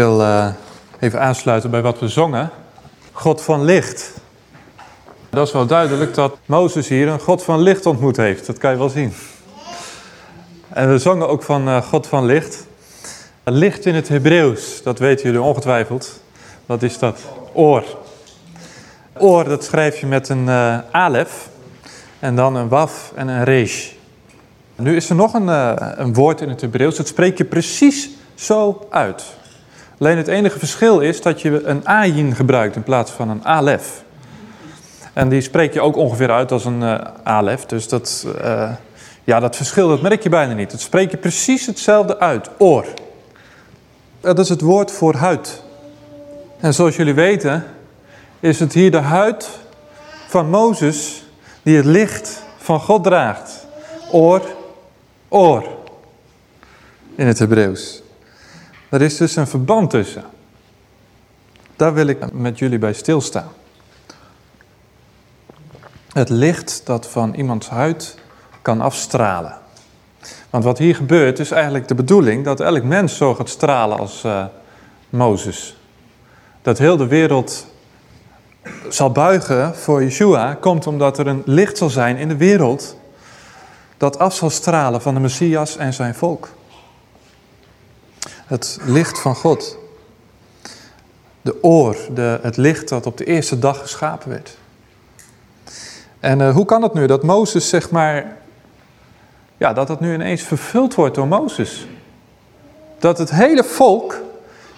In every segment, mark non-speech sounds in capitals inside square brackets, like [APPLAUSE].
Wil uh, even aansluiten bij wat we zongen. God van licht. Dat is wel duidelijk dat Mozes hier een God van licht ontmoet heeft. Dat kan je wel zien. En we zongen ook van uh, God van licht. Licht in het Hebreeuws, dat weten jullie ongetwijfeld. Wat is dat? Oor. Oor, dat schrijf je met een uh, alef. En dan een waf en een resh. Nu is er nog een, een woord in het Hebreeuws. Dat spreek je precies zo uit. Alleen het enige verschil is dat je een ayin gebruikt in plaats van een alef. En die spreek je ook ongeveer uit als een uh, alef. Dus dat, uh, ja, dat verschil dat merk je bijna niet. Het spreek je precies hetzelfde uit. Oor. Dat is het woord voor huid. En zoals jullie weten is het hier de huid van Mozes die het licht van God draagt. Oor, oor. In het Hebreeuws. Er is dus een verband tussen. Daar wil ik met jullie bij stilstaan. Het licht dat van iemands huid kan afstralen. Want wat hier gebeurt is eigenlijk de bedoeling dat elk mens zo gaat stralen als uh, Mozes. Dat heel de wereld zal buigen voor Yeshua komt omdat er een licht zal zijn in de wereld dat af zal stralen van de Messias en zijn volk. Het licht van God. De oor, de, het licht dat op de eerste dag geschapen werd. En uh, hoe kan het nu dat Mozes, zeg maar, ja, dat het nu ineens vervuld wordt door Mozes? Dat het hele volk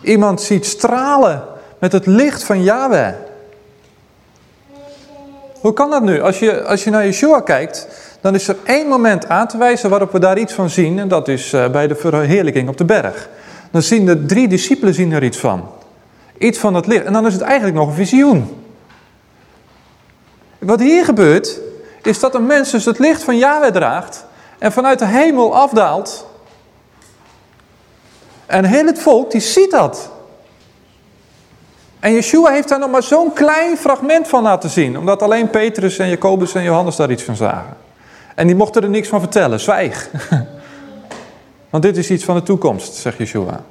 iemand ziet stralen met het licht van Yahweh. Hoe kan dat nu? Als je, als je naar Yeshua kijkt, dan is er één moment aan te wijzen waarop we daar iets van zien. En dat is uh, bij de verheerlijking op de berg. Dan zien de drie discipelen zien er iets van. Iets van het licht. En dan is het eigenlijk nog een visioen. Wat hier gebeurt, is dat een mens dus het licht van Yahweh draagt. En vanuit de hemel afdaalt. En heel het volk, die ziet dat. En Yeshua heeft daar nog maar zo'n klein fragment van laten zien. Omdat alleen Petrus en Jacobus en Johannes daar iets van zagen. En die mochten er niks van vertellen. Zwijg. [LAUGHS] Want dit is iets van de toekomst, zegt Yeshua.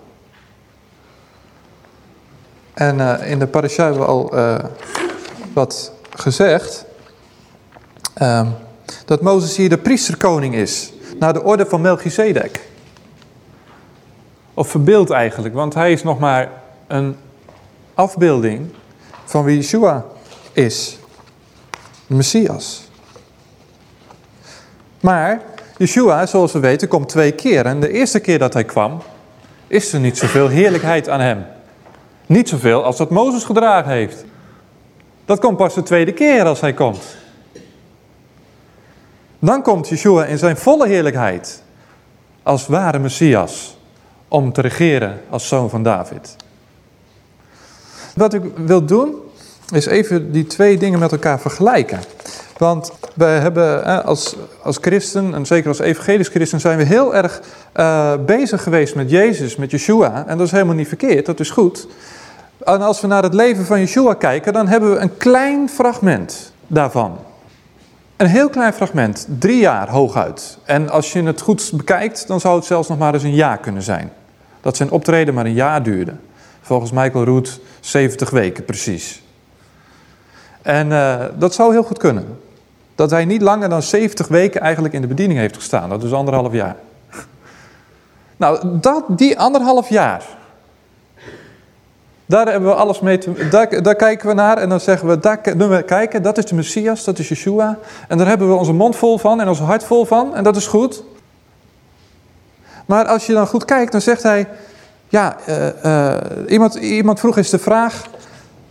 En uh, in de parasha hebben we al uh, wat gezegd. Uh, dat Mozes hier de priesterkoning is. Naar de orde van Melchizedek. Of verbeeld eigenlijk, want hij is nog maar een afbeelding van wie Yeshua is. De Messias. Maar Yeshua, zoals we weten, komt twee keer. En de eerste keer dat hij kwam, is er niet zoveel heerlijkheid aan hem. Niet zoveel als dat Mozes gedragen heeft. Dat komt pas de tweede keer als hij komt. Dan komt Yeshua in zijn volle heerlijkheid. Als ware Messias. Om te regeren als zoon van David. Wat ik wil doen, is even die twee dingen met elkaar vergelijken. Want wij hebben als, als christen, en zeker als evangelisch christen, zijn we heel erg uh, bezig geweest met Jezus, met Yeshua. En dat is helemaal niet verkeerd, dat is goed. En als we naar het leven van Yeshua kijken, dan hebben we een klein fragment daarvan. Een heel klein fragment, drie jaar hooguit. En als je het goed bekijkt, dan zou het zelfs nog maar eens een jaar kunnen zijn. Dat zijn optreden maar een jaar duurde. Volgens Michael Root 70 weken precies. En uh, dat zou heel goed kunnen. Dat hij niet langer dan 70 weken eigenlijk in de bediening heeft gestaan. Dat is anderhalf jaar. Nou, dat, die anderhalf jaar. Daar hebben we alles mee daar, kijken we naar en dan zeggen we, daar we kijken, dat is de Messias, dat is Yeshua. En daar hebben we onze mond vol van en ons hart vol van en dat is goed. Maar als je dan goed kijkt, dan zegt hij, ja, uh, uh, iemand, iemand vroeg eens de vraag,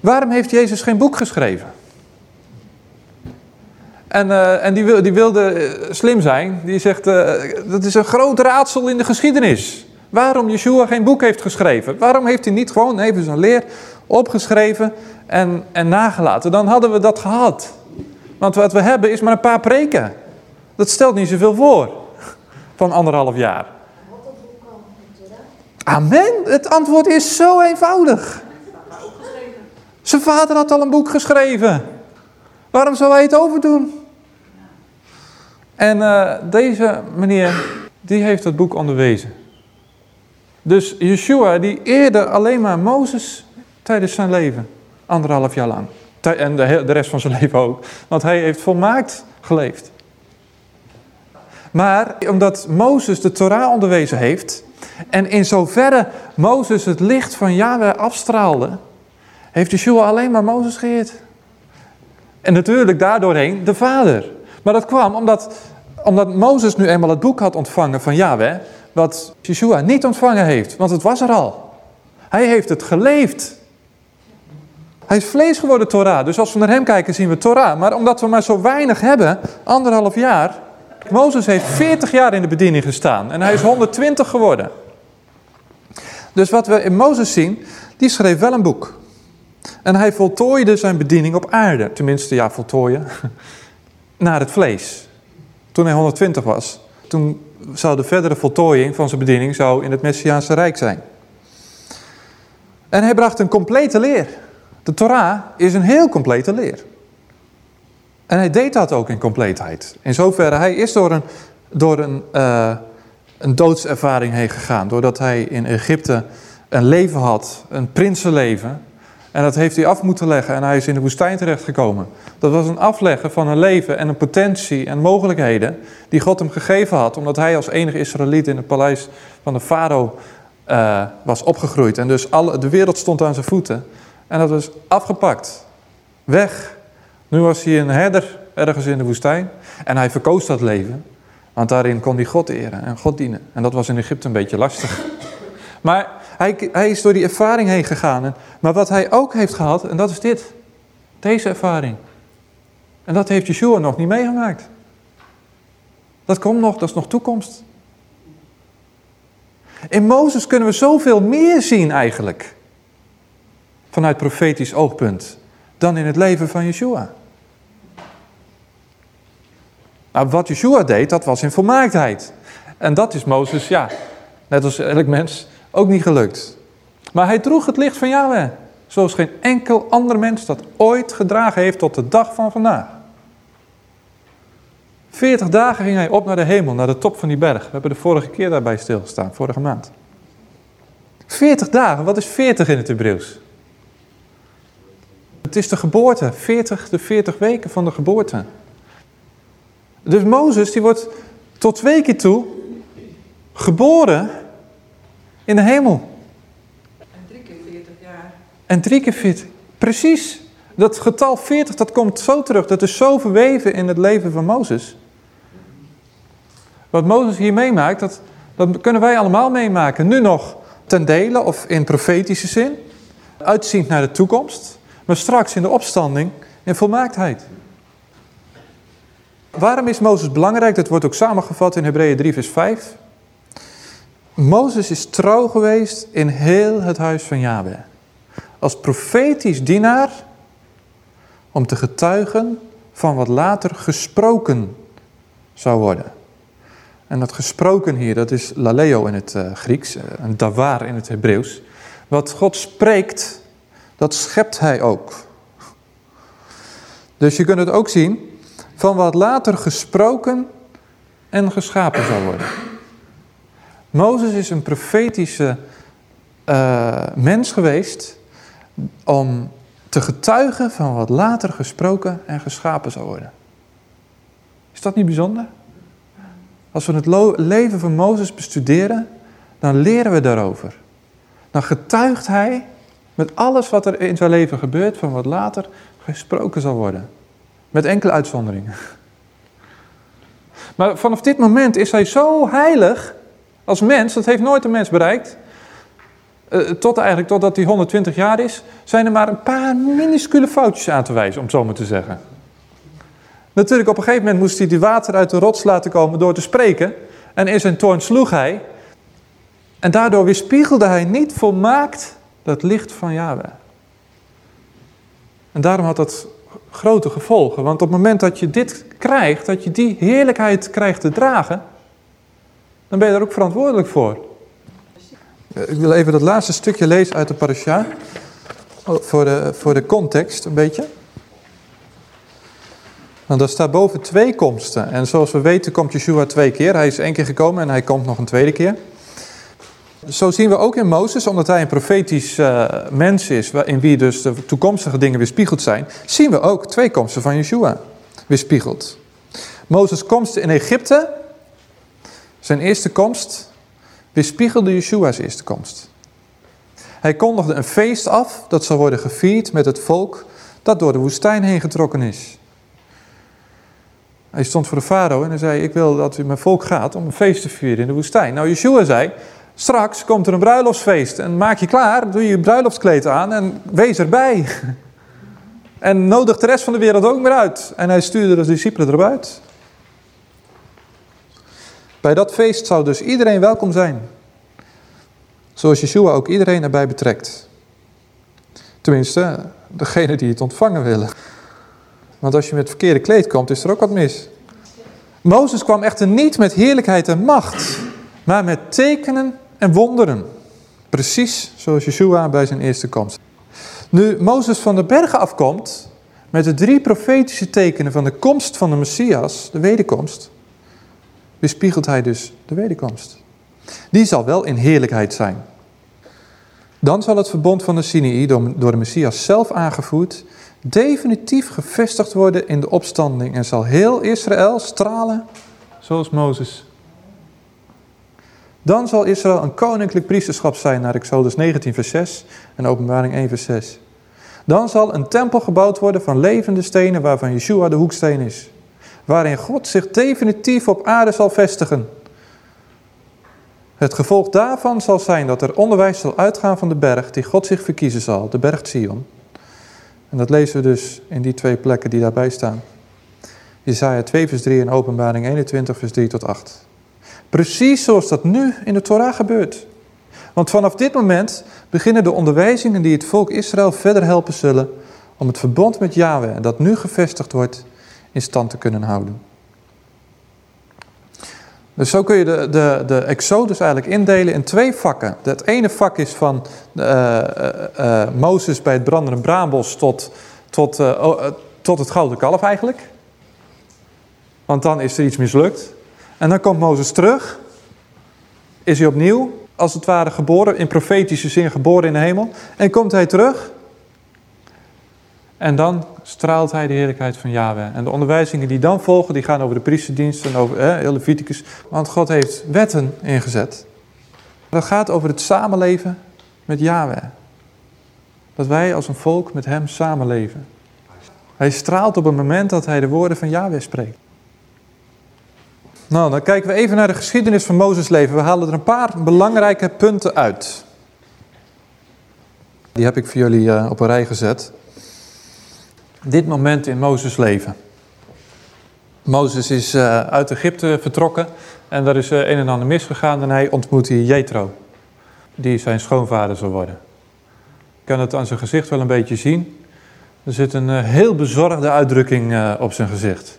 waarom heeft Jezus geen boek geschreven? En, uh, en die, die, wilde slim zijn, die zegt, dat is een groot raadsel in de geschiedenis. Waarom Yeshua geen boek heeft geschreven? Waarom heeft hij niet gewoon even zijn leer opgeschreven en, en nagelaten? Dan hadden we dat gehad. Want wat we hebben is maar een paar preken. Dat stelt niet zoveel voor van anderhalf jaar. Amen. Het antwoord is zo eenvoudig. Zijn vader had al een boek geschreven. Waarom zou hij het overdoen? En uh, deze meneer, die heeft het boek onderwezen. Dus Yeshua die eerde alleen maar Mozes tijdens zijn leven. Anderhalf jaar lang. En de, de rest van zijn [LAUGHS] leven ook. Want hij heeft volmaakt geleefd. Maar omdat Mozes de Torah onderwezen heeft... en in zoverre Mozes het licht van Yahweh afstraalde... heeft Yeshua alleen maar Mozes geëerd. En natuurlijk daardoorheen de Vader. Maar dat kwam omdat, omdat Mozes nu eenmaal het boek had ontvangen van Yahweh... wat Yeshua niet ontvangen heeft, want het was er al. Hij heeft het geleefd. Hij is vlees geworden Torah. Dus als we naar hem kijken zien we Torah. Maar omdat we maar zo weinig hebben, anderhalf jaar... Mozes heeft 40 jaar in de bediening gestaan. En hij is 120 geworden. Dus wat we in Mozes zien, die schreef wel een boek. En hij voltooide zijn bediening op aarde. Tenminste, ja, voltooien. [LAUGHS] Naar het vlees. Toen hij 120 was. Toen zou de verdere voltooiing van zijn bediening zou in het Messiaanse Rijk zijn. En hij bracht een complete leer. De Torah is een heel complete leer. En hij deed dat ook in compleetheid. In zoverre, hij is door een, door een, uh, een doodservaring heen gegaan. Doordat hij in Egypte een leven had, een prinsenleven. En dat heeft hij af moeten leggen en hij is in de woestijn terechtgekomen. Dat was een afleggen van een leven en een potentie en mogelijkheden die God hem gegeven had. Omdat hij als enige Israëliet in het paleis van de farao uh, was opgegroeid. En dus alle, de wereld stond aan zijn voeten. En dat was afgepakt. Weg. Nu was hij een herder ergens in de woestijn. En hij verkoos dat leven. Want daarin kon hij God eren en God dienen. En dat was in Egypte een beetje lastig. Maar hij, hij is door die ervaring heen gegaan. Maar wat hij ook heeft gehad, en dat is dit. Deze ervaring. En dat heeft Yeshua nog niet meegemaakt. Dat komt nog, dat is nog toekomst. In Mozes kunnen we zoveel meer zien eigenlijk vanuit profetisch oogpunt dan in het leven van Yeshua. Nou, wat Yeshua deed, dat was in volmaaktheid. En dat is Mozes, ja, net als elk mens, ook niet gelukt. Maar hij droeg het licht van Yahweh, zoals geen enkel ander mens dat ooit gedragen heeft tot de dag van vandaag. Veertig dagen ging hij op naar de hemel, naar de top van die berg. We hebben de vorige keer daarbij stilgestaan, vorige maand. Veertig dagen, wat is veertig in het Hebreeuws? Het is de geboorte, 40, de 40 weken van de geboorte. Dus Mozes die wordt tot twee keer toe geboren in de hemel. En drie keer 40 jaar. En drie keer 40, precies. Dat getal 40, dat komt zo terug. Dat is zo verweven in het leven van Mozes. Wat Mozes hier meemaakt, dat, dat kunnen wij allemaal meemaken. Nu nog ten dele of in profetische zin. Uitziend naar de toekomst maar straks in de opstanding in volmaaktheid. Waarom is Mozes belangrijk? Dat wordt ook samengevat in Hebreeën 3 vers 5. Mozes is trouw geweest in heel het huis van Yahweh. Als profetisch dienaar om te getuigen van wat later gesproken zou worden. En dat gesproken hier, dat is laleo in het uh, Grieks, uh, een davar in het Hebreeuws. Wat God spreekt dat schept hij ook. Dus je kunt het ook zien van wat later gesproken en geschapen zal worden. Mozes is een profetische uh, mens geweest om te getuigen van wat later gesproken en geschapen zal worden. Is dat niet bijzonder? Als we het leven van Mozes bestuderen, dan leren we daarover. Dan getuigt hij met alles wat er in zijn leven gebeurt, van wat later gesproken zal worden. Met enkele uitzonderingen. Maar vanaf dit moment is hij zo heilig als mens, dat heeft nooit een mens bereikt. Uh, tot eigenlijk, totdat hij 120 jaar is, zijn er maar een paar minuscule foutjes aan te wijzen, om het zo maar te zeggen. Natuurlijk, op een gegeven moment moest hij die water uit de rots laten komen door te spreken. En in zijn toorn sloeg hij. En daardoor weerspiegelde hij niet volmaakt dat licht van Yahweh. En daarom had dat grote gevolgen. Want op het moment dat je dit krijgt, dat je die heerlijkheid krijgt te dragen, dan ben je daar ook verantwoordelijk voor. Ik wil even dat laatste stukje lezen uit de parasha. Voor de, voor de context een beetje. Want daar staat boven twee komsten. En zoals we weten komt Yeshua twee keer. Hij is één keer gekomen en hij komt nog een tweede keer. zo zien we ook in Mozes, omdat hij een profetisch uh, mens is, in wie dus de toekomstige dingen weerspiegeld zijn, zien we ook twee komsten van Yeshua weerspiegeld. Mozes' komst in Egypte, zijn eerste komst, weerspiegelde Yeshua's eerste komst. Hij kondigde een feest af dat zal worden gevierd met het volk dat door de woestijn heen getrokken is. Hij stond voor de farao en hij zei, ik wil dat u mijn volk gaat om een feest te vieren in de woestijn. Nou, Yeshua zei, straks komt er een bruiloftsfeest en maak je klaar, doe je je bruiloftskleed aan en wees erbij. [LAUGHS] En nodig de rest van de wereld ook meer uit. En hij stuurde de discipelen erop uit. Bij dat feest zou dus iedereen welkom zijn. Zoals Yeshua ook iedereen erbij betrekt. Tenminste, degene die het ontvangen willen. Want als je met verkeerde kleed komt, is er ook wat mis. Mozes kwam echter niet met heerlijkheid en macht, maar met tekenen en wonderen. Precies zoals Yeshua bij zijn eerste komst. Nu Mozes van de bergen afkomt, met de drie profetische tekenen van de komst van de Messias, de wederkomst, weerspiegelt hij dus de wederkomst. Die zal wel in heerlijkheid zijn. Dan zal het verbond van de Sinai, door de Messias zelf aangevoerd, definitief gevestigd worden in de opstanding en zal heel Israël stralen zoals Mozes. Dan zal Israël een koninklijk priesterschap zijn naar Exodus 19 vers 6 en Openbaring 1 vers 6. Dan zal een tempel gebouwd worden van levende stenen waarvan Yeshua de hoeksteen is. Waarin God zich definitief op aarde zal vestigen. Het gevolg daarvan zal zijn dat er onderwijs zal uitgaan van de berg die God zich verkiezen zal, de berg Sion. En dat lezen we dus in die twee plekken die daarbij staan. Jezaja 2 vers 3 en openbaring 21 vers 3 tot 8. Precies zoals dat nu in de Torah gebeurt. Want vanaf dit moment beginnen de onderwijzingen die het volk Israël verder helpen zullen om het verbond met Yahweh, dat nu gevestigd wordt, in stand te kunnen houden. Dus zo kun je de, de, de Exodus eigenlijk indelen in twee vakken. Het ene vak is van uh, uh, Mozes bij het brandende braambos tot, tot, tot het gouden kalf eigenlijk. Want dan is er iets mislukt. En dan komt Mozes terug. Is hij opnieuw, als het ware, geboren, in profetische zin geboren in de hemel. En komt hij terug. En dan straalt hij de heerlijkheid van Yahweh. En de onderwijzingen die dan volgen, die gaan over de priesterdienst en over eh, Leviticus. Want God heeft wetten ingezet. Dat gaat over het samenleven met Yahweh. Dat wij als een volk met hem samenleven. Hij straalt op het moment dat hij de woorden van Yahweh spreekt. Nou, dan kijken we even naar de geschiedenis van Mozes leven. We halen er een paar belangrijke punten uit. Die heb ik voor jullie uh, op een rij gezet. Dit moment in Mozes leven. Mozes is uh, uit Egypte vertrokken en daar is uh, een en ander misgegaan en hij ontmoet hier Jethro. Die zijn schoonvader zal worden. Ik kan het aan zijn gezicht wel een beetje zien. Er zit een heel bezorgde uitdrukking op zijn gezicht.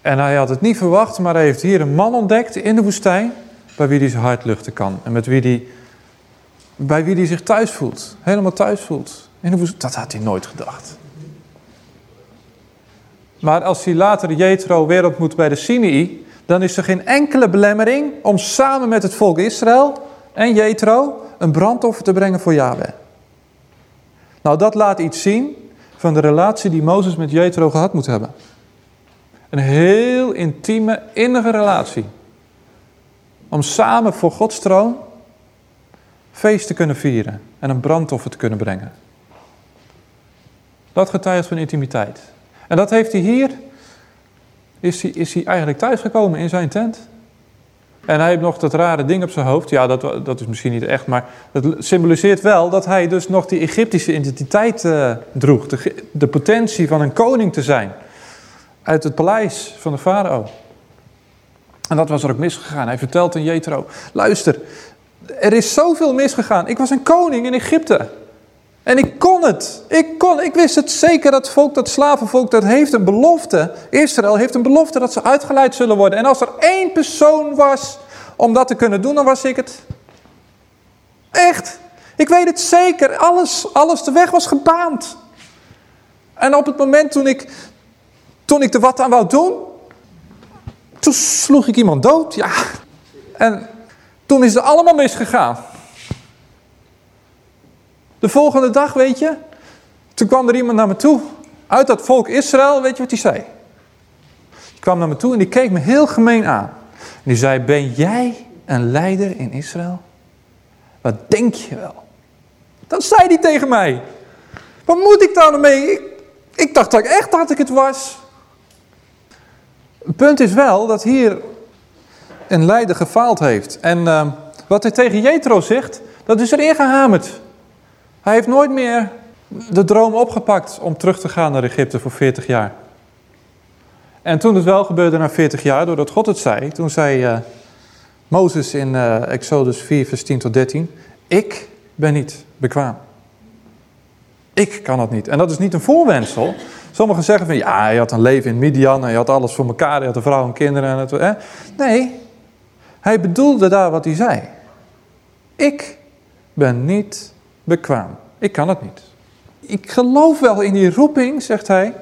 En hij had het niet verwacht, maar hij heeft hier een man ontdekt in de woestijn, bij wie hij zijn hart luchten kan. En met wie hij, bij wie hij zich thuis voelt, helemaal thuis voelt. In. Dat had hij nooit gedacht. Maar als hij later Jethro weer ontmoet bij de Sinai, dan is er geen enkele belemmering om samen met het volk Israël en Jethro een brandoffer te brengen voor Yahweh. Nou, dat laat iets zien van de relatie die Mozes met Jethro gehad moet hebben. Een heel intieme, innige relatie. Om samen voor Gods troon feest te kunnen vieren en een brandoffer te kunnen brengen. Dat getuigt van intimiteit. En dat heeft hij hier, is hij, is hij eigenlijk thuisgekomen in zijn tent. En hij heeft nog dat rare ding op zijn hoofd. Ja, dat, dat is misschien niet echt, maar dat symboliseert wel dat hij dus nog die Egyptische identiteit uh, droeg. De, de potentie van een koning te zijn uit het paleis van de farao. En dat was er ook misgegaan. Hij vertelt aan Jethro, luister, er is zoveel misgegaan. Ik was een koning in Egypte. En ik kon het. Ik kon, ik wist het zeker, dat volk, dat slavenvolk, dat heeft een belofte. Israël heeft een belofte dat ze uitgeleid zullen worden. En als er één persoon was om dat te kunnen doen, dan was ik het. Echt. Ik weet het zeker. Alles, alles, de weg was gebaand. En op het moment toen ik, toen ik er wat aan wou doen, toen sloeg ik iemand dood. Ja. En Toen is het allemaal misgegaan. De volgende dag, weet je, toen kwam er iemand naar me toe, uit dat volk Israël, weet je wat hij zei? Die kwam naar me toe en die keek me heel gemeen aan. En die zei, ben jij een leider in Israël? Wat denk je wel? Dat zei hij tegen mij. Wat moet ik daar nou mee? Ik, ik dacht dat ik echt dat ik het was. Het punt is wel dat hier een leider gefaald heeft. En uh, wat hij tegen Jethro zegt, dat is erin gehamerd. Hij heeft nooit meer de droom opgepakt om terug te gaan naar Egypte voor 40 jaar. En toen het wel gebeurde na 40 jaar, doordat God het zei, toen zei uh, Mozes in uh, Exodus 4, vers 10 tot 13, ik ben niet bekwaam. Ik kan het niet. En dat is niet een voorwensel. Sommigen zeggen van, ja, je had een leven in Midian en je had alles voor elkaar, je had een vrouw en kinderen. En het, hè? Nee, hij bedoelde daar wat hij zei. Ik ben niet bekwaam. Ik kan het niet. Ik geloof wel in die roeping, zegt hij.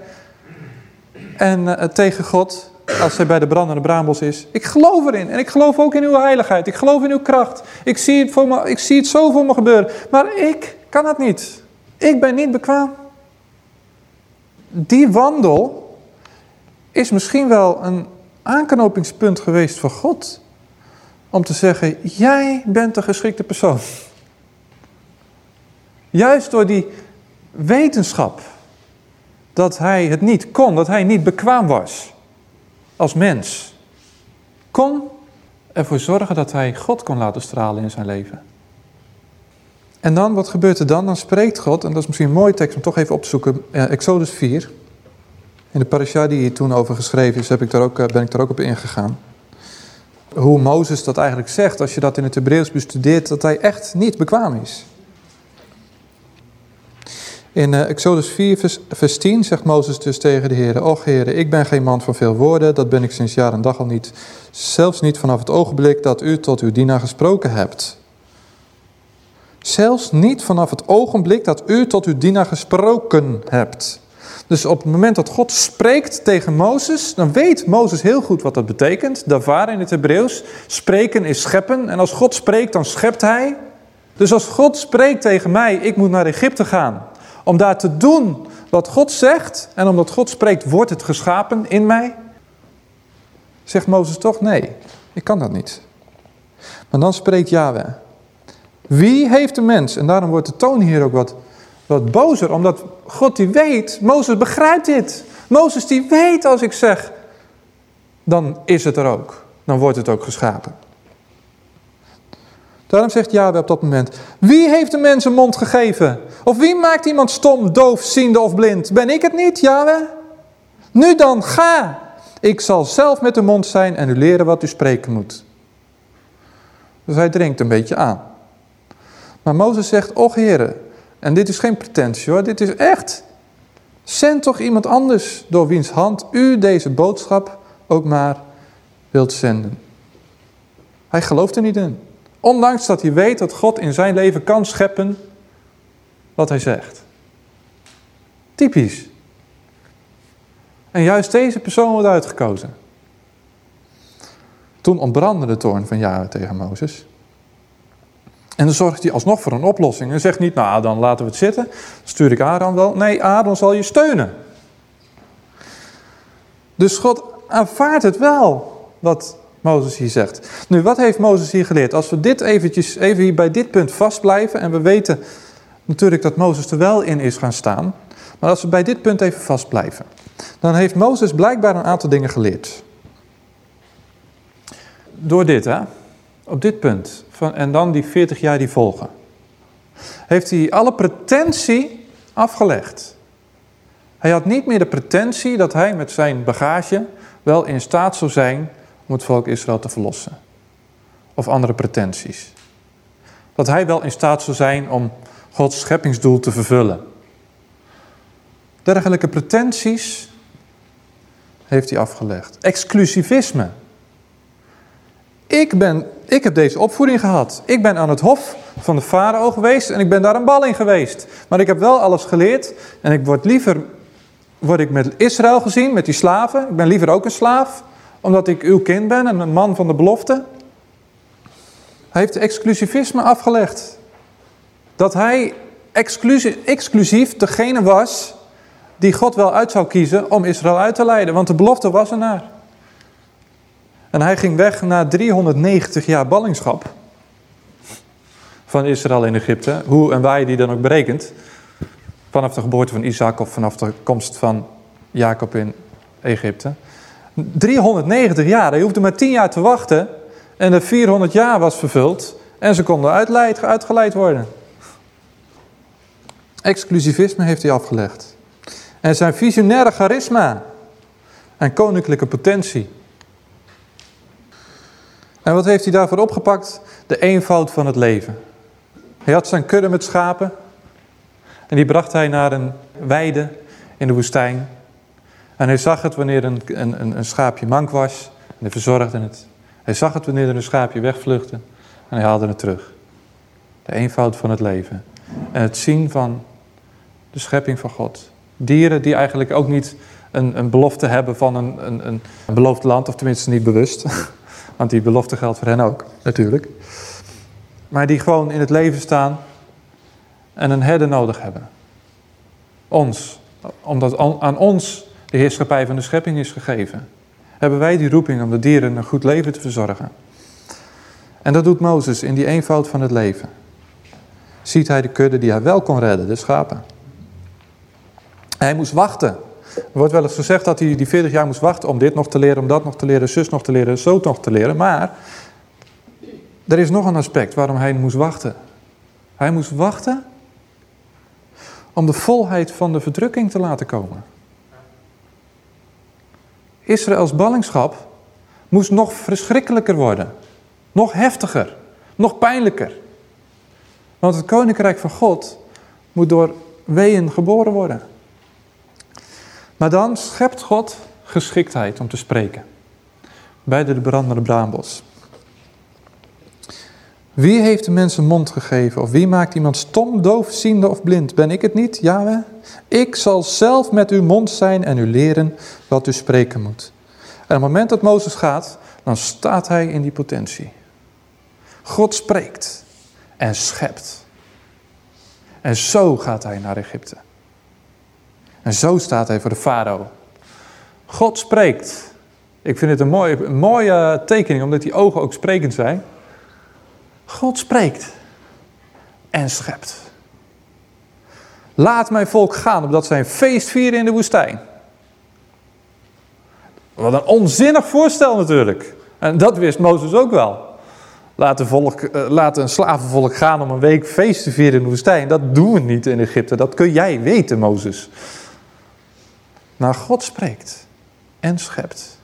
En uh, tegen God, als hij bij de brandende braambos is. Ik geloof erin. En ik geloof ook in uw heiligheid. Ik geloof in uw kracht. Ik zie het, voor me, ik zie het zo voor me gebeuren. Maar ik kan het niet. Ik ben niet bekwaam. Die wandel is misschien wel een aanknopingspunt geweest voor God. Om te zeggen, jij bent de geschikte persoon. Juist door die wetenschap dat hij het niet kon, dat hij niet bekwaam was als mens, kon ervoor zorgen dat hij God kon laten stralen in zijn leven. En dan, wat gebeurt er dan? Dan spreekt God, en dat is misschien een mooie tekst om toch even op te zoeken, eh, Exodus 4. In de parasha die hier toen over geschreven is, heb ik daar ook, eh, ben ik daar ook op ingegaan. Hoe Mozes dat eigenlijk zegt, als je dat in het Hebreeuws bestudeert, dat hij echt niet bekwaam is. In uh, Exodus 4, vers, vers 10 zegt Mozes dus tegen de Heer: Och Heer, ik ben geen man van veel woorden, dat ben ik sinds jaar en dag al niet. Zelfs niet vanaf het ogenblik dat u tot uw dienaar gesproken hebt. Zelfs niet vanaf het ogenblik dat u tot uw dienaar gesproken hebt. Dus op het moment dat God spreekt tegen Mozes, dan weet Mozes heel goed wat dat betekent. Davar in het Hebreeuws. Spreken is scheppen. En als God spreekt, dan schept hij. Dus als God spreekt tegen mij, ik moet naar Egypte gaan. Om daar te doen wat God zegt. En omdat God spreekt, wordt het geschapen in mij. Zegt Mozes toch, nee, ik kan dat niet. Maar dan spreekt Yahweh. Wie heeft de mens? En daarom wordt de toon hier ook wat, wat bozer. Omdat God die weet, Mozes begrijpt dit. Mozes die weet als ik zeg, dan is het er ook. Dan wordt het ook geschapen. Daarom zegt Yahweh op dat moment, wie heeft de mens een mond gegeven? Of wie maakt iemand stom, doof, ziende of blind? Ben ik het niet, Yahweh? Nu dan, ga. Ik zal zelf met de mond zijn en u leren wat u spreken moet. Dus hij dringt een beetje aan. Maar Mozes zegt, och heren, en dit is geen pretentie hoor, dit is echt. Zend toch iemand anders door wiens hand u deze boodschap ook maar wilt zenden. Hij gelooft er niet in. Ondanks dat hij weet dat God in zijn leven kan scheppen wat hij zegt. Typisch. En juist deze persoon wordt uitgekozen. Toen ontbrandde de toorn van Jahwe tegen Mozes. En dan zorgt hij alsnog voor een oplossing. En zegt niet, nou dan laten we het zitten. Dan stuur ik Aaron wel. Nee, Aaron zal je steunen. Dus God aanvaardt het wel, wat Mozes hier zegt. Nu, wat heeft Mozes hier geleerd? Als we dit eventjes, even hier bij dit punt vastblijven. En we weten natuurlijk dat Mozes er wel in is gaan staan. Maar als we bij dit punt even vastblijven. Dan heeft Mozes blijkbaar een aantal dingen geleerd. Door dit, hè op dit punt, van, en dan die 40 jaar die volgen, heeft hij alle pretentie afgelegd. Hij had niet meer de pretentie dat hij met zijn bagage wel in staat zou zijn om het volk Israël te verlossen. Of andere pretenties. Dat hij wel in staat zou zijn om Gods scheppingsdoel te vervullen. Dergelijke pretenties heeft hij afgelegd. Exclusivisme ik, ben, ik heb deze opvoeding gehad. Ik ben aan het hof van de farao geweest en ik ben daar een bal in geweest. Maar ik heb wel alles geleerd en ik word liever word ik met Israël gezien, met die slaven. Ik ben liever ook een slaaf, omdat ik uw kind ben en een man van de belofte. Hij heeft exclusivisme afgelegd. Dat hij exclusief, degene was die God wel uit zou kiezen om Israël uit te leiden. Want de belofte was er naar. En hij ging weg na 390 jaar ballingschap van Israël in Egypte. Hoe en waar je die dan ook berekent. Vanaf de geboorte van Isaac of vanaf de komst van Jacob in Egypte. 390 jaar, hij hoefde maar 10 jaar te wachten en de 400 jaar was vervuld en ze konden uitgeleid worden. Exclusivisme heeft hij afgelegd. En zijn visionaire charisma en koninklijke potentie. En wat heeft hij daarvoor opgepakt? De eenvoud van het leven. Hij had zijn kudde met schapen en die bracht hij naar een weide in de woestijn. En hij zag het wanneer een, een, een schaapje mank was en hij verzorgde het. Hij zag het wanneer er een schaapje wegvluchtte en hij haalde het terug. De eenvoud van het leven. En het zien van de schepping van God. Dieren die eigenlijk ook niet een, een belofte hebben van een, een, een beloofd land, of tenminste niet bewust. [LAUGHS] Want die belofte geldt voor hen ook, natuurlijk. Maar die gewoon in het leven staan en een herder nodig hebben. Ons. Omdat aan ons de heerschappij van de schepping is gegeven. Hebben wij die roeping om de dieren een goed leven te verzorgen. En dat doet Mozes in die eenvoud van het leven. Ziet hij de kudde die hij wel kon redden, de schapen. Hij moest wachten. Er wordt wel eens gezegd dat hij die 40 jaar moest wachten om dit nog te leren, om dat nog te leren, zus nog te leren, zo nog te leren. Maar er is nog een aspect waarom hij moest wachten. Hij moest wachten om de volheid van de verdrukking te laten komen. Israëls ballingschap moest nog verschrikkelijker worden. Nog heftiger. Nog pijnlijker. Want het koninkrijk van God moet door weeën geboren worden. Maar dan schept God geschiktheid om te spreken. Bij de brandende braambos. Wie heeft de mens een mond gegeven? Of wie maakt iemand stom, doof, ziende of blind? Ben ik het niet, Yahweh? Ik zal zelf met uw mond zijn en u leren wat u spreken moet. En op het moment dat Mozes gaat, dan staat hij in die potentie. God spreekt en schept. En zo gaat hij naar Egypte. En zo staat hij voor de farao. God spreekt. Ik vind het een mooie, een mooie tekening, omdat die ogen ook sprekend zijn. God spreekt en schept. Laat mijn volk gaan, opdat zij een feest vieren in de woestijn. Wat een onzinnig voorstel natuurlijk. En dat wist Mozes ook wel. Laat, de volk, eh, laat een slavenvolk gaan om een week feest te vieren in de woestijn. Dat doen we niet in Egypte. Dat kun jij weten, Mozes. Maar God spreekt en schept.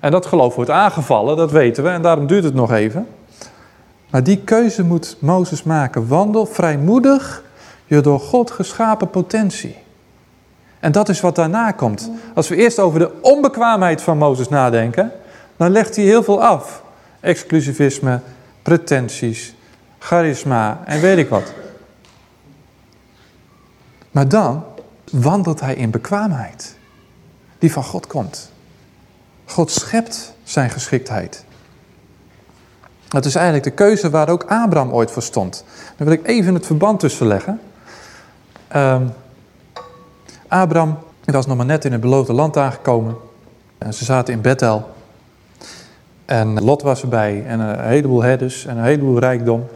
En dat geloof wordt aangevallen, dat weten we, en daarom duurt het nog even. Maar die keuze moet Mozes maken. Wandel vrijmoedig je door God geschapen potentie. En dat is wat daarna komt. Als we eerst over de onbekwaamheid van Mozes nadenken, dan legt hij heel veel af. Exclusivisme, pretenties, charisma en weet ik wat. Maar dan wandelt hij in bekwaamheid, die van God komt. God schept zijn geschiktheid. Dat is eigenlijk de keuze waar ook Abraham ooit voor stond. Daar wil ik even het verband tussen leggen. Um, Abraham was nog maar net in het beloofde land aangekomen. En ze zaten in Bethel. En Lot was erbij en een heleboel herders en een heleboel rijkdom.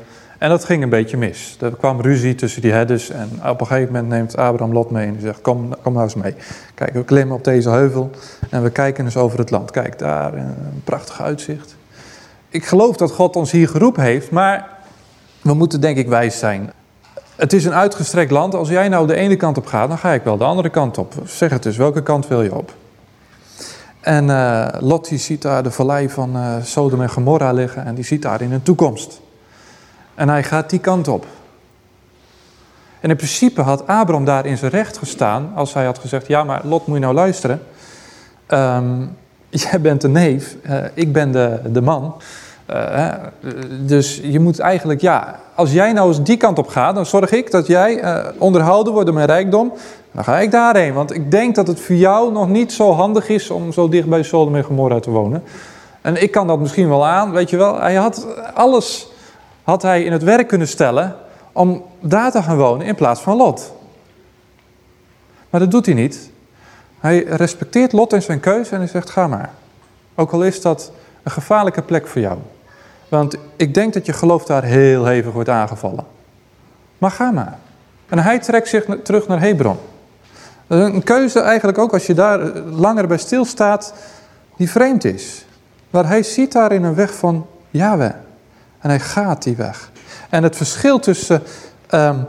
En dat ging een beetje mis. Er kwam ruzie tussen die herders en op een gegeven moment neemt Abraham Lot mee en zegt, kom, kom nou eens mee. Kijk, we klimmen op deze heuvel en we kijken eens over het land. Kijk, daar een prachtig uitzicht. Ik geloof dat God ons hier geroepen heeft, maar we moeten denk ik wijs zijn. Het is een uitgestrekt land. Als jij nou de ene kant op gaat, dan ga ik wel de andere kant op. Zeg het dus, welke kant wil je op? En uh, Lot die ziet daar de vallei van uh, Sodom en Gomorra liggen en die ziet daar in een toekomst. En hij gaat die kant op. En in principe had Abraham daar in zijn recht gestaan als hij had gezegd, ja maar Lot moet je nou luisteren. Um, jij bent de neef, uh, ik ben de, de man. Uh, dus je moet eigenlijk, ja, als jij nou eens die kant op gaat, dan zorg ik dat jij onderhouden wordt door mijn rijkdom. Dan ga ik daarheen, want ik denk dat het voor jou nog niet zo handig is om zo dicht bij Sodom en Gomorra te wonen. En ik kan dat misschien wel aan, weet je wel. Hij had alles had hij in het werk kunnen stellen om daar te gaan wonen in plaats van Lot. Maar dat doet hij niet. Hij respecteert Lot en zijn keuze en hij zegt ga maar. Ook al is dat een gevaarlijke plek voor jou. Want ik denk dat je geloof daar heel hevig wordt aangevallen. Maar ga maar. En hij trekt zich terug naar Hebron. Een keuze eigenlijk ook als je daar langer bij stilstaat, die vreemd is. Maar hij ziet daarin een weg van Yahweh. En hij gaat die weg. En het verschil tussen um,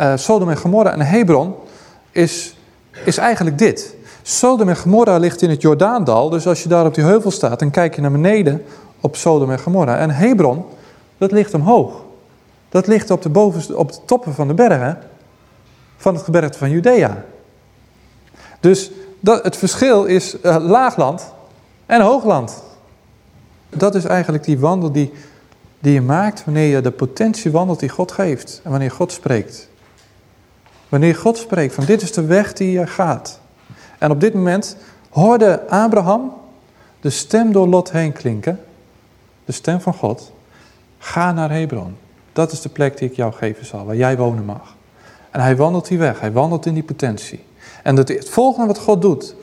uh, Sodom en Gomorra en Hebron is, is eigenlijk dit. Sodom en Gomorra ligt in het Jordaandal. Dus als je daar op die heuvel staat, dan kijk je naar beneden op Sodom en Gomorra. En Hebron, dat ligt omhoog. Dat ligt op de, bovenste, op de toppen van de bergen van het gebergte van Judea. Dus dat, het verschil is uh, laagland en hoogland. Dat is eigenlijk die wandel die, die je maakt wanneer je de potentie wandelt die God geeft. En wanneer God spreekt. Wanneer God spreekt van dit is de weg die je gaat. En op dit moment hoorde Abraham de stem door Lot heen klinken. De stem van God. Ga naar Hebron. Dat is de plek die ik jou geven zal, waar jij wonen mag. En hij wandelt die weg, hij wandelt in die potentie. En het, volgende wat God doet,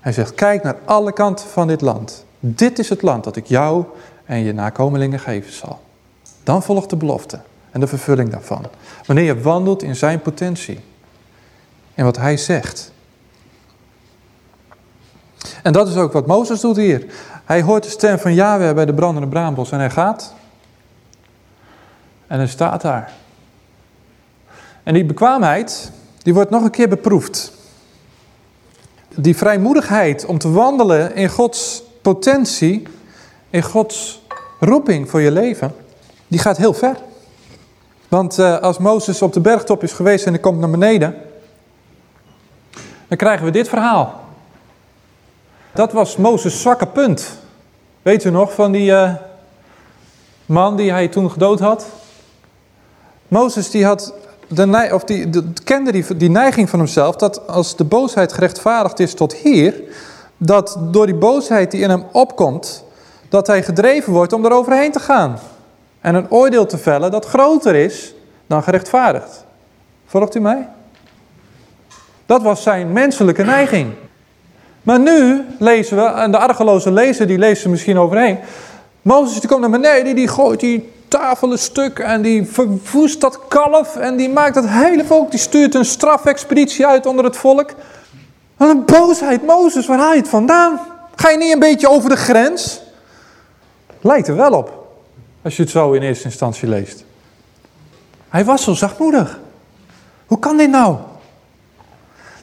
hij zegt, kijk naar alle kanten van dit land. Dit is het land dat ik jou en je nakomelingen geven zal. Dan volgt de belofte en de vervulling daarvan. Wanneer je wandelt in zijn potentie. En wat hij zegt. En dat is ook wat Mozes doet hier. Hij hoort de stem van Yahweh bij de brandende braambos en hij gaat. En hij staat daar. En die bekwaamheid, die wordt nog een keer beproefd. Die vrijmoedigheid om te wandelen in Gods potentie, in Gods roeping voor je leven, die gaat heel ver. Want uh, als Mozes op de bergtop is geweest en hij komt naar beneden, dan krijgen we dit verhaal. Dat was Mozes zwakke punt. Weet u nog van die uh, man die hij toen gedood had? Mozes die had de, of die, de, kende die, die neiging van hemzelf dat als de boosheid gerechtvaardigd is tot hier, dat door die boosheid die in hem opkomt, dat hij gedreven wordt om er overheen te gaan. En een oordeel te vellen dat groter is dan gerechtvaardigd. Volgt u mij? Dat was zijn menselijke neiging. Maar nu lezen we, en de argeloze lezer die leest er misschien overheen. Mozes die komt naar beneden, die gooit die tafel een stuk en die verwoest dat kalf en die maakt het hele volk, die stuurt een strafexpeditie uit onder het volk. Wat een boosheid, Mozes, waar haal je het vandaan? Ga je niet een beetje over de grens? Lijkt er wel op, als je het zo in eerste instantie leest. Hij was zo zachtmoedig. Hoe kan dit nou?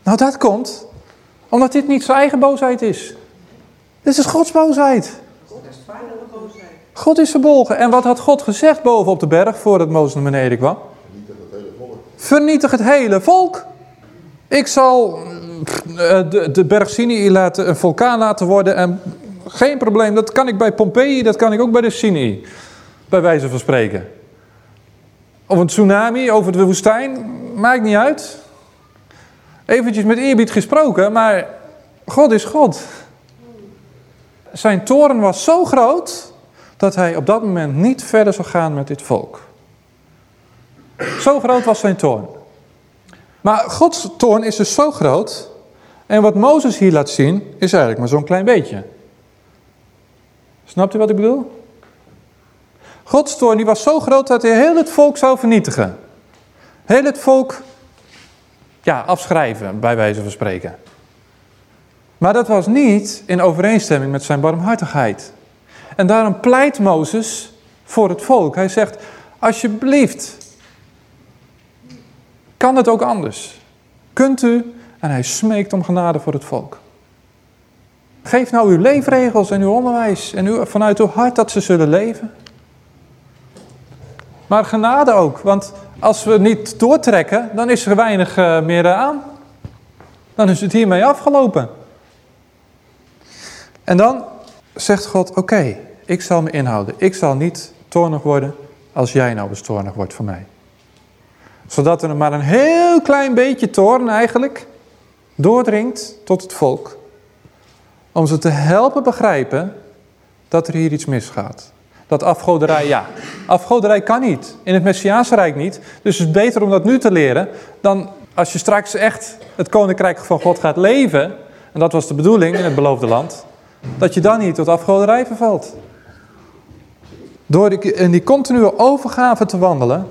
Nou, dat komt omdat dit niet zijn eigen boosheid is. Dit is Gods boosheid. God is verbolgen. En wat had God gezegd boven op de berg voordat Mozes naar beneden kwam? Vernietig het hele volk. Ik zal eh, de, de berg Sinai laten, een vulkaan laten worden. En geen probleem, dat kan ik bij Pompeii, dat kan ik ook bij de Sinai. Bij wijze van spreken. Of een tsunami over de woestijn, maakt niet uit. Eventjes met eerbied gesproken, maar God is God. Zijn toren was zo groot dat hij op dat moment niet verder zou gaan met dit volk. Zo groot was zijn toorn. Maar Gods toorn is dus zo groot. En wat Mozes hier laat zien, is eigenlijk maar zo'n klein beetje. Snapt u wat ik bedoel? Gods toorn die was zo groot dat hij heel het volk zou vernietigen. Heel het volk ja, afschrijven, bij wijze van spreken. Maar dat was niet in overeenstemming met zijn barmhartigheid. En daarom pleit Mozes voor het volk. Hij zegt, alsjeblieft, kan het ook anders? Kunt u? En hij smeekt om genade voor het volk. Geef nou uw leefregels en uw onderwijs en uw, vanuit uw hart dat ze zullen leven. Maar genade ook, want als we niet doortrekken, dan is er weinig uh, meer aan. Dan is het hiermee afgelopen. En dan zegt God, oké, ik zal me inhouden. Ik zal niet toornig worden als jij nou eens toornig wordt voor mij. Zodat er maar een heel klein beetje toorn eigenlijk doordringt tot het volk. Om ze te helpen begrijpen dat er hier iets misgaat. Dat afgoderij, ja. Afgoderij kan niet. In het Messiaanse Rijk niet. Dus het is beter om dat nu te leren dan als je straks echt het koninkrijk van God gaat leven. En dat was de bedoeling in het beloofde land. Dat je dan niet tot afgoderij vervalt. Door in die continue overgave te wandelen.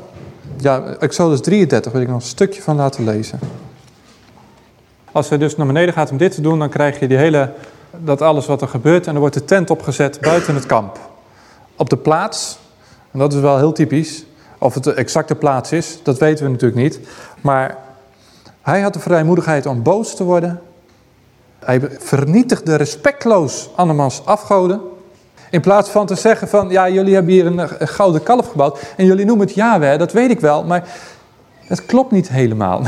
Ja, Exodus 33 wil ik nog een stukje van laten lezen. Als je dus naar beneden gaat om dit te doen, dan krijg je die hele, dat alles wat er gebeurt. En er wordt de tent opgezet buiten het kamp. Op de plaats, en dat is wel heel typisch. Of het de exacte plaats is, dat weten we natuurlijk niet. Maar hij had de vrijmoedigheid om boos te worden. Hij vernietigde respectloos andermans afgoden. In plaats van te zeggen van, ja, jullie hebben hier een, gouden kalf gebouwd. En jullie noemen het Yahweh, dat weet ik wel. Maar het klopt niet helemaal.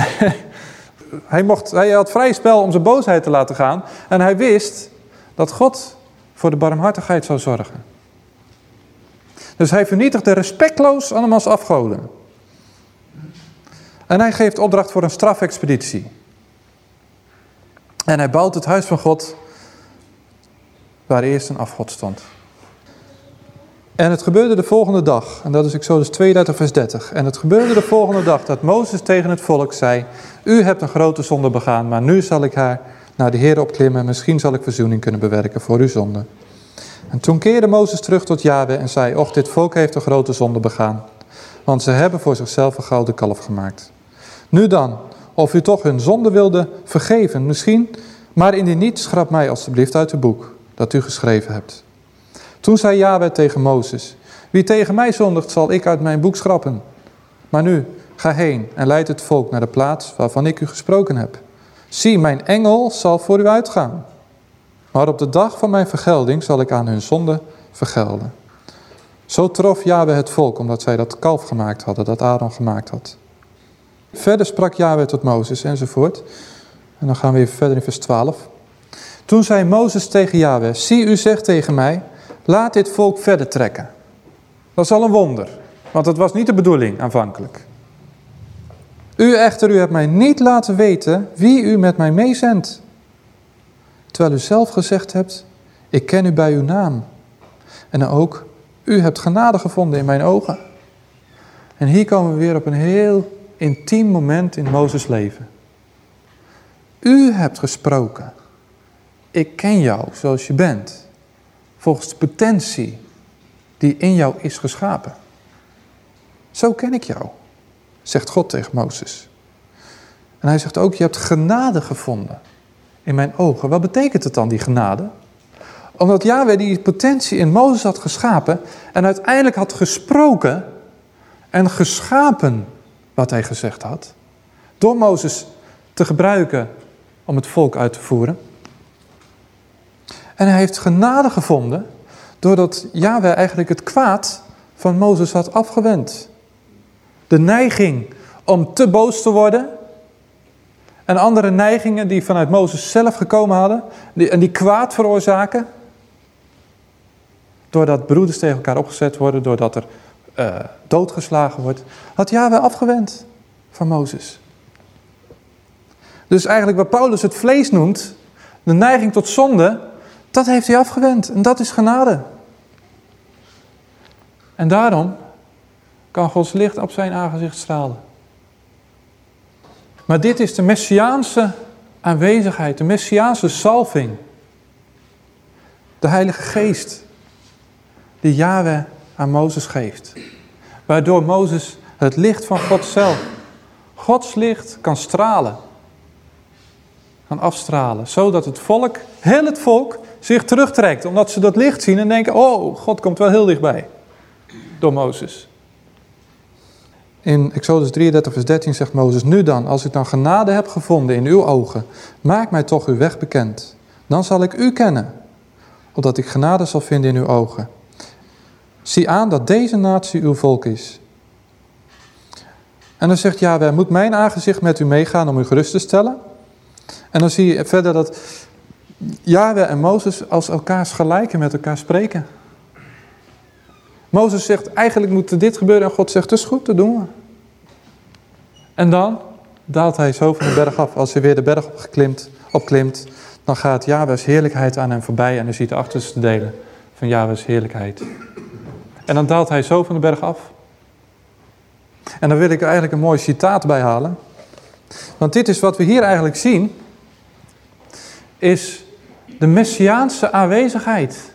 [LAUGHS] hij, mocht, hij had vrij spel om zijn boosheid te laten gaan. En hij wist dat God voor de barmhartigheid zou zorgen. Dus hij vernietigde respectloos andermans afgoden. En hij geeft opdracht voor een strafexpeditie. En hij bouwt het huis van God waar eerst een afgod stond. En het gebeurde de volgende dag, en dat is Exodus 32 vers 30. En het gebeurde de volgende dag dat Mozes tegen het volk zei, u hebt een grote zonde begaan, maar nu zal ik haar naar de Heer opklimmen, misschien zal ik verzoening kunnen bewerken voor uw zonde. En toen keerde Mozes terug tot Yahweh en zei, och dit volk heeft een grote zonde begaan, want ze hebben voor zichzelf een gouden kalf gemaakt. Nu dan, of u toch hun zonde wilde vergeven, misschien, maar indien niet, schrap mij alstublieft uit het boek dat u geschreven hebt. Toen zei Yahweh tegen Mozes, wie tegen mij zondigt zal ik uit mijn boek schrappen. Maar nu, ga heen en leid het volk naar de plaats waarvan ik u gesproken heb. Zie, mijn engel zal voor u uitgaan. Maar op de dag van mijn vergelding zal ik aan hun zonde vergelden. Zo trof Yahweh het volk, omdat zij dat kalf gemaakt hadden, dat Aaron gemaakt had. Verder sprak Yahweh tot Mozes enzovoort. En dan gaan we even verder in vers 12. Toen zei Mozes tegen Yahweh, zie u zegt tegen mij, laat dit volk verder trekken. Dat is al een wonder, want dat was niet de bedoeling aanvankelijk. U echter, u hebt mij niet laten weten wie u met mij meezendt. Terwijl u zelf gezegd hebt, ik ken u bij uw naam. En ook, u hebt genade gevonden in mijn ogen. En hier komen we weer op een heel intiem moment in Mozes leven. U hebt gesproken. Ik ken jou zoals je bent. Volgens de potentie die in jou is geschapen. Zo ken ik jou, zegt God tegen Mozes. En hij zegt ook, je hebt genade gevonden in mijn ogen. Wat betekent het dan, die genade? Omdat Yahweh die potentie in Mozes had geschapen en uiteindelijk had gesproken en geschapen wat hij gezegd had. Door Mozes te gebruiken om het volk uit te voeren. En hij heeft genade gevonden doordat Yahweh eigenlijk het kwaad van Mozes had afgewend. De neiging om te boos te worden en andere neigingen die vanuit Mozes zelf gekomen hadden en die kwaad veroorzaken. Doordat broeders tegen elkaar opgezet worden, doordat er uh, doodgeslagen wordt, had Yahweh afgewend van Mozes. Dus eigenlijk wat Paulus het vlees noemt, de neiging tot zonde, dat heeft hij afgewend. En dat is genade. En daarom kan Gods licht op zijn aangezicht stralen. Maar dit is de messiaanse aanwezigheid, de messiaanse salving. De Heilige Geest die Yahweh aan Mozes geeft. Waardoor Mozes het licht van God zelf, Gods licht kan stralen. Kan afstralen. Zodat het volk, heel het volk, zich terugtrekt. Omdat ze dat licht zien en denken, oh, God komt wel heel dichtbij. Door Mozes. In Exodus 33 vers 13 zegt Mozes, nu dan, als ik dan genade heb gevonden in uw ogen, maak mij toch uw weg bekend. Dan zal ik u kennen, opdat ik genade zal vinden in uw ogen. Zie aan dat deze natie uw volk is. En dan zegt Yahweh, moet mijn aangezicht met u meegaan om u gerust te stellen? En dan zie je verder dat Yahweh en Mozes als elkaars gelijken met elkaar spreken. Mozes zegt, eigenlijk moet dit gebeuren en God zegt, dat is goed, dat doen we. En dan daalt hij zo van de berg af. Als hij weer de berg opklimt, dan gaat Yahweh's heerlijkheid aan hem voorbij en hij ziet de achterste delen van Yahweh's heerlijkheid. En dan daalt hij zo van de berg af. En dan wil ik eigenlijk een mooi citaat bij halen. Want dit is wat we hier eigenlijk zien. Is de messiaanse aanwezigheid.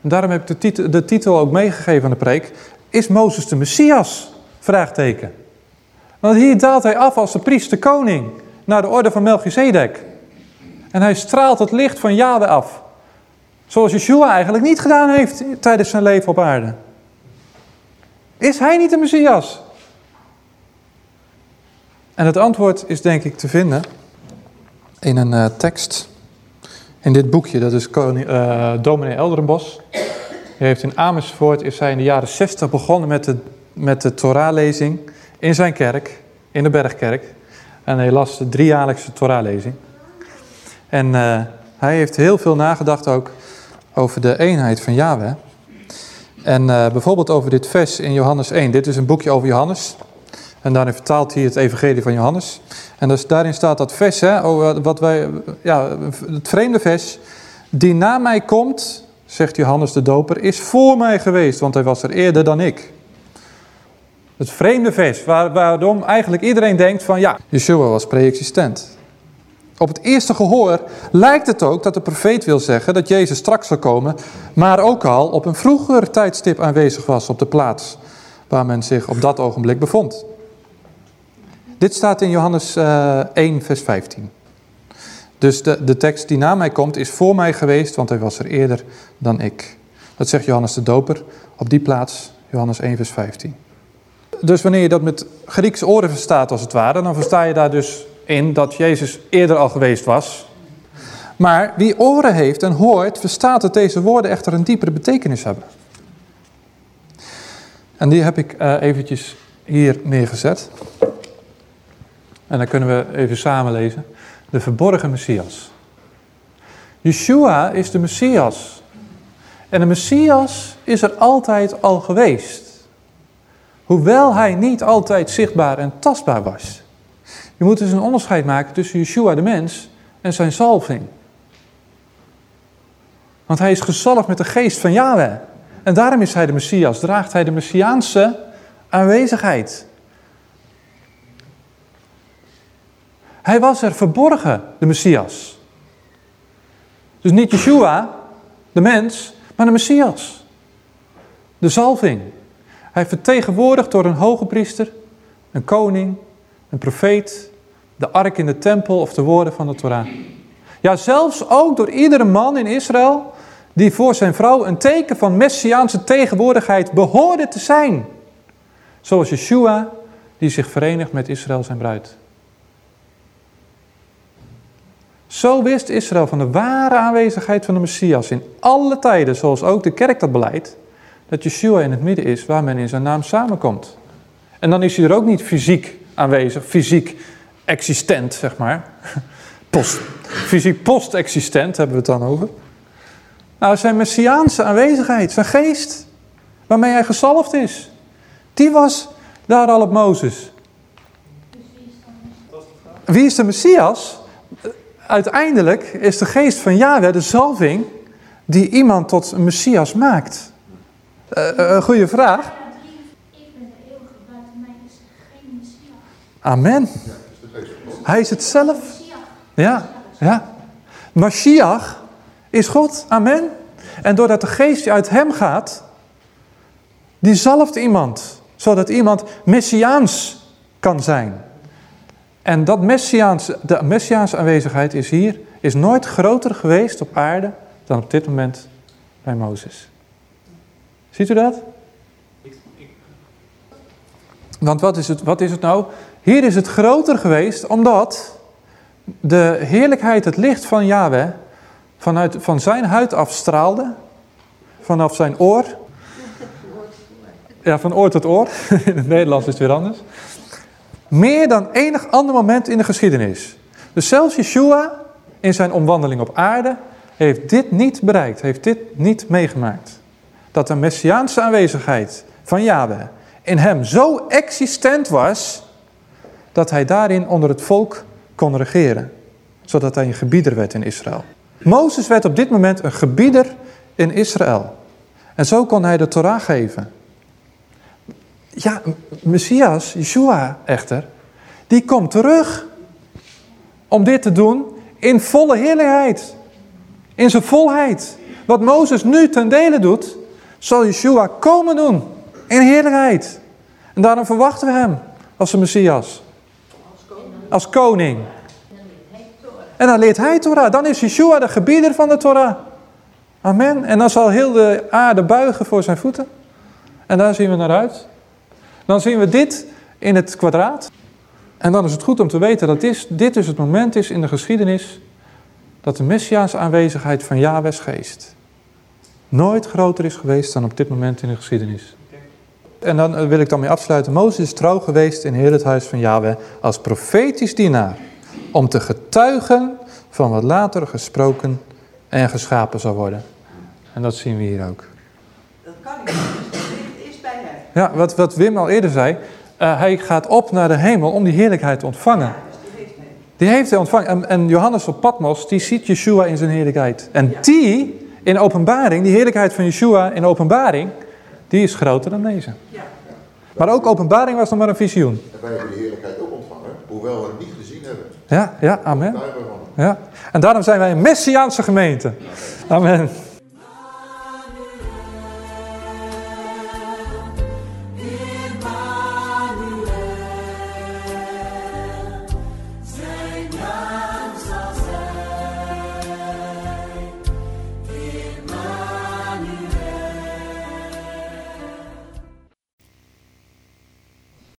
En daarom heb ik de titel, de titel ook meegegeven aan de preek. Is Mozes de Messias? Vraagteken. Want hier daalt hij af als de priester koning. Naar de orde van Melchizedek. En hij straalt het licht van Yahweh af. Zoals Yeshua eigenlijk niet gedaan heeft tijdens zijn leven op aarde. Is hij niet de Messias? En het antwoord is denk ik te vinden in een uh, tekst in dit boekje. Dat is koning, uh, dominee Elderenbos. Hij heeft in Amersfoort is hij in de jaren 60 begonnen met de, met de Torahlezing in zijn kerk, in de Bergkerk. En hij las de driejaarlijkse Torahlezing. En uh, hij heeft heel veel nagedacht ook over de eenheid van Yahweh. En uh, bijvoorbeeld over dit vers in Johannes 1. Dit is een boekje over Johannes. En daarin vertaalt hij het evangelie van Johannes. En dus daarin staat dat vers, hè, wat wij, ja, het vreemde vers. Die na mij komt, zegt Johannes de doper, is voor mij geweest, want hij was er eerder dan ik. Het vreemde vers, waar, waarom eigenlijk iedereen denkt van ja, Yeshua was pre-existent. Op het eerste gehoor lijkt het ook dat de profeet wil zeggen dat Jezus straks zal komen, maar ook al op een vroeger tijdstip aanwezig was op de plaats waar men zich op dat ogenblik bevond. Dit staat in Johannes uh, eh, 1 vers 15. Dus de, de tekst die na mij komt is voor mij geweest, want hij was er eerder dan ik. Dat zegt Johannes de Doper op die plaats, Johannes 1 vers 15. Dus wanneer je dat met Griekse oren verstaat als het ware, dan versta je daar dus in dat Jezus eerder al geweest was. Maar wie oren heeft en hoort, verstaat dat deze woorden echter een diepere betekenis hebben. En die heb ik uh, eventjes hier neergezet. En dan kunnen we even samen lezen. De verborgen Messias. Yeshua is de Messias. En de Messias is er altijd al geweest. Hoewel hij niet altijd zichtbaar en tastbaar was. Je moet dus een onderscheid maken tussen Yeshua de mens en zijn zalving. Want hij is gezalfd met de geest van Yahweh. En daarom is hij de Messias, draagt hij de Messiaanse aanwezigheid. Hij was er verborgen, de Messias. Dus niet Yeshua, de mens, maar de Messias. De zalving. Hij vertegenwoordigd door een hoge priester, een koning, een profeet, de ark in de tempel of de woorden van de Torah. Ja, zelfs ook door iedere man in Israël die voor zijn vrouw een teken van messiaanse tegenwoordigheid behoorde te zijn. Zoals Yeshua, die zich verenigt met Israël zijn bruid. Zo wist Israël van de ware aanwezigheid van de Messias in alle tijden, zoals ook de kerk dat beleidt, dat Yeshua in het midden is waar men in zijn naam samenkomt. En dan is hij er ook niet fysiek aanwezig, fysiek existent, zeg maar. [LAUGHS] Post, fysiek post-existent hebben we het dan over. Nou, zijn messiaanse aanwezigheid, zijn geest, waarmee hij gezalfd is, die was daar al op Mozes. Wie is de Messias? Uiteindelijk is de geest van Yahweh de zalving die iemand tot een Messias maakt. Uh, een goede vraag. Amen. Hij is het zelf. Ja, ja. Mashiach is God. Amen. En doordat de geest uit hem gaat, die zalft iemand. Zodat iemand messiaans kan zijn. En dat messiaans, de messiaanse aanwezigheid is hier, is nooit groter geweest op aarde dan op dit moment bij Mozes. Ziet u dat? Want wat is het, wat is het nou? Hier is het groter geweest omdat de heerlijkheid, het licht van Yahweh, vanuit, van zijn huid afstraalde, vanaf zijn oor. Ja, van oor tot oor. [LAUGHS] In het Nederlands is het weer anders. Meer dan enig ander moment in de geschiedenis. Dus zelfs Yeshua in zijn omwandeling op aarde heeft dit niet bereikt, heeft dit niet meegemaakt. Dat de messiaanse aanwezigheid van Yahweh in hem zo existent was, dat hij daarin onder het volk kon regeren. Zodat hij een gebieder werd in Israël. Mozes werd op dit moment een gebieder in Israël. En zo kon hij de Torah geven. Ja, Messias, Yeshua echter, die komt terug om dit te doen in volle heerlijkheid. In zijn volheid. Wat Mozes nu ten dele doet, zal Yeshua komen doen. In heerlijkheid. En daarom verwachten we hem als de Messias. Als koning. En dan leert hij Torah. Dan is Yeshua de gebieder van de Torah. Amen. En dan zal heel de aarde buigen voor zijn voeten. En daar zien we naar uit. Dan zien we dit in het kwadraat. En dan is het goed om te weten dat dit, dit dus het moment is in de geschiedenis dat de Messiaanse aanwezigheid van Yahweh's geest nooit groter is geweest dan op dit moment in de geschiedenis. En dan eh, wil ik dan mee afsluiten. Mozes is trouw geweest in heel het huis van Yahweh als profetisch dienaar. Om te getuigen van wat later gesproken en geschapen zal worden. En dat zien we hier ook. Dat kan niet, dus het is bij hem. Ja, wat, wat Wim al eerder zei. eh, hij gaat op naar de hemel om die heerlijkheid te ontvangen. Dus die heeft hij. Die heeft hij ontvangen. En, en Johannes op Patmos, die ziet Yeshua in zijn heerlijkheid. En die, in openbaring, die heerlijkheid van Yeshua in openbaring, die is groter dan deze. Ja. Maar ook openbaring was nog maar een visioen. En wij hebben die heerlijkheid ook ontvangen, hoewel we het niet gezien hebben. Ja, ja, amen. Ja. En daarom zijn wij een Messiaanse gemeente. Amen.